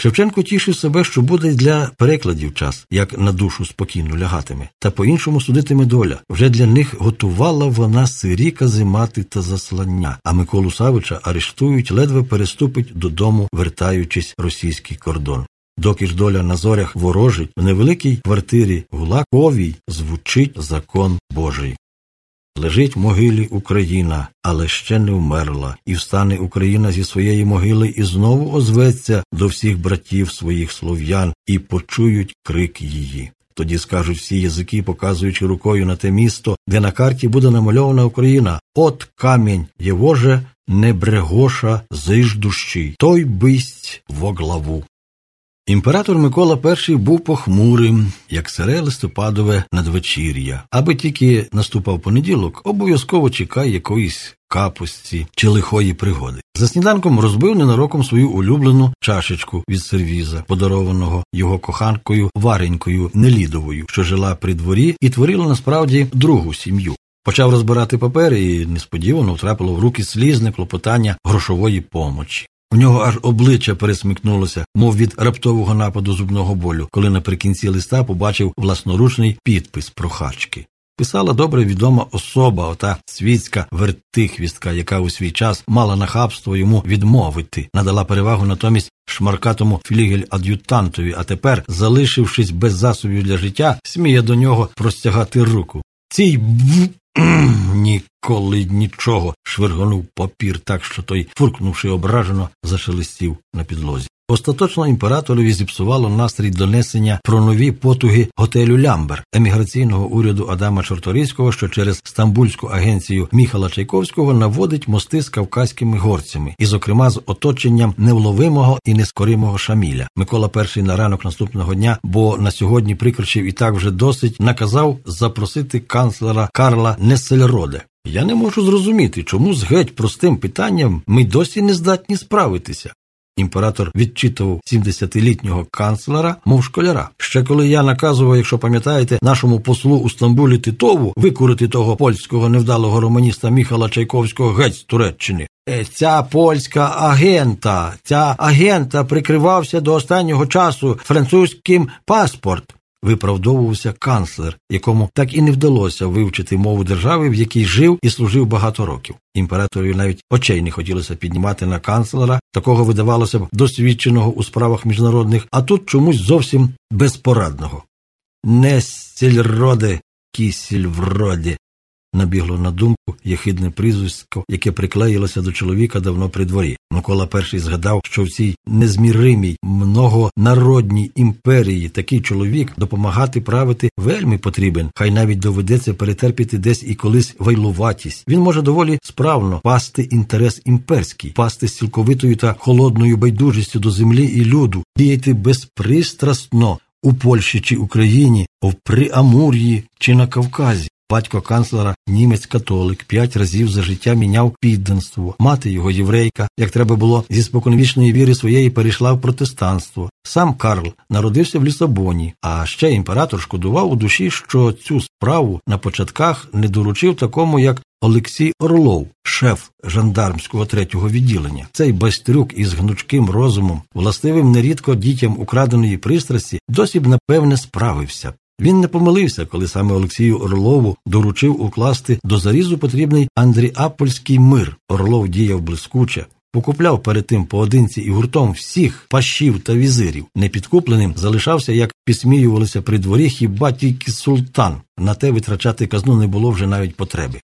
Шевченко тішив себе, що буде для перекладів час, як на душу спокійно лягатиме, та по-іншому судитиме доля. Вже для них готувала вона сирі казимати та заслання, а Миколу Савича арештують, ледве переступить додому, вертаючись російський кордон. Доки ж доля на зорях ворожить, в невеликій квартирі Гулаковій звучить закон Божий. Лежить в могилі Україна, але ще не вмерла, і встане Україна зі своєї могили і знову озветься до всіх братів своїх слов'ян і почують крик її. Тоді скажуть всі язики, показуючи рукою на те місто, де на карті буде намальована Україна. От камінь його же не брегоша зиждущий, той бисть во главу. Імператор Микола І був похмурим, як сире листопадове надвечір'я. Аби тільки наступав понеділок, обов'язково чекає якоїсь капості чи лихої пригоди. За сніданком розбив ненароком свою улюблену чашечку від сервіза, подарованого його коханкою Варенькою Нелідовою, що жила при дворі і творила насправді другу сім'ю. Почав розбирати папери і несподівано втрапило в руки слізне клопотання грошової помочі. У нього аж обличчя пересмикнулося, мов від раптового нападу зубного болю, коли наприкінці листа побачив власноручний підпис прохачки. Писала добре відома особа, ота світська вертихвістка, яка у свій час мала нахабство йому відмовити, надала перевагу натомість шмаркатому флігель-ад'ютантові, а тепер, залишившись без засобів для життя, сміє до нього простягати руку. Цій б ніколи нічого. швиргонув папір так, що той, фуркнувши ображено, зашелестів на підлозі. Остаточно імператорові зіпсувало настрій донесення про нові потуги готелю Лямбер еміграційного уряду Адама Чорторийського, що через стамбульську агенцію Міхала Чайковського наводить мости з кавказькими горцями, і, зокрема, з оточенням невловимого і нескоримого Шаміля. Микола І на ранок наступного дня, бо на сьогодні прикричив і так вже досить, наказав запросити канцлера Карла Несельроде. Я не можу зрозуміти, чому з геть простим питанням ми досі не здатні справитися. Імператор відчитував 70-літнього канцлера, мов школяра. Ще коли я наказував, якщо пам'ятаєте, нашому послу у Стамбулі Титову викурити того польського невдалого романіста Міхала Чайковського геть з Туреччини. Е, ця польська агента, ця агента прикривався до останнього часу французьким паспорт виправдовувався канцлер, якому так і не вдалося вивчити мову держави, в якій жив і служив багато років. Імператорові навіть очей не хотілося піднімати на канцлера, такого видавалося б досвідченого у справах міжнародних, а тут чомусь зовсім безпорадного. Не сільроде, кісіль вроді, набігло на думку єхидне прізвисько, яке приклеїлося до чоловіка давно при дворі. Микола І згадав, що в цій незміримій многонародній імперії такий чоловік допомагати правити вельми потрібен, хай навіть доведеться перетерпіти десь і колись вайлуватість. Він може доволі справно пасти інтерес імперський, пасти з цілковитою та холодною байдужістю до землі і люду, діяти безпристрасно. У Польщі чи Україні, в Приамур'ї чи на Кавказі. Батько канцлера, німець католик, п'ять разів за життя міняв підданство. Мати його єврейка, як треба було зі споконвічної віри своєї перейшла в протестанство. Сам Карл народився в Лісабоні, а ще імператор шкодував у душі, що цю справу на початках не доручив такому, як Олексій Орлов, шеф жандармського третього відділення. Цей байстрюк із гнучким розумом, властивим нерідко дітям украденої пристрасті, досі б напевне справився. Він не помилився, коли саме Олексію Орлову доручив укласти до зарізу потрібний Андріапольський мир. Орлов діяв блискуче. Покупляв перед тим поодинці і гуртом всіх пащів та візирів. Непідкупленим залишався, як підсміювалися при дворі, хіба тільки султан. На те витрачати казну не було вже навіть потреби.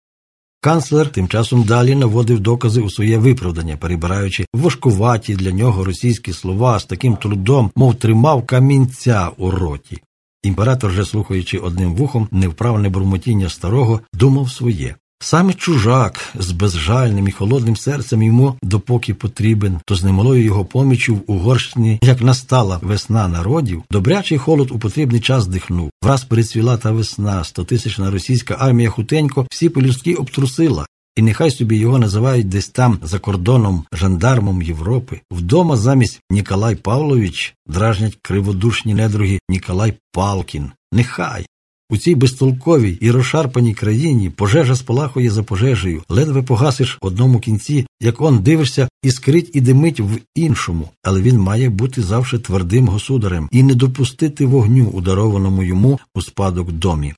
Канцлер тим часом далі наводив докази у своє виправдання, перебираючи важкуваті для нього російські слова з таким трудом, мов тримав камінця у роті. Імператор, же слухаючи одним вухом невправне бурмотіння старого, думав своє. Саме чужак з безжальним і холодним серцем йому допоки потрібен, то з немалою його помічю в Угорщині, як настала весна народів, добрячий холод у потрібний час дихнув. Враз перецвіла та весна, стотисячна російська армія хутенько всі полюстки обтрусила, і нехай собі його називають десь там за кордоном жандармом Європи. Вдома замість Ніколай Павлович дражнять криводушні недруги Ніколай Палкін. Нехай. У цій безтолковій і розшарпаній країні пожежа спалахує за пожежею, ледве погасиш в одному кінці, як он дивишся, іскрить і димить в іншому, але він має бути завжди твердим государем і не допустити вогню, ударованому йому у спадок домі.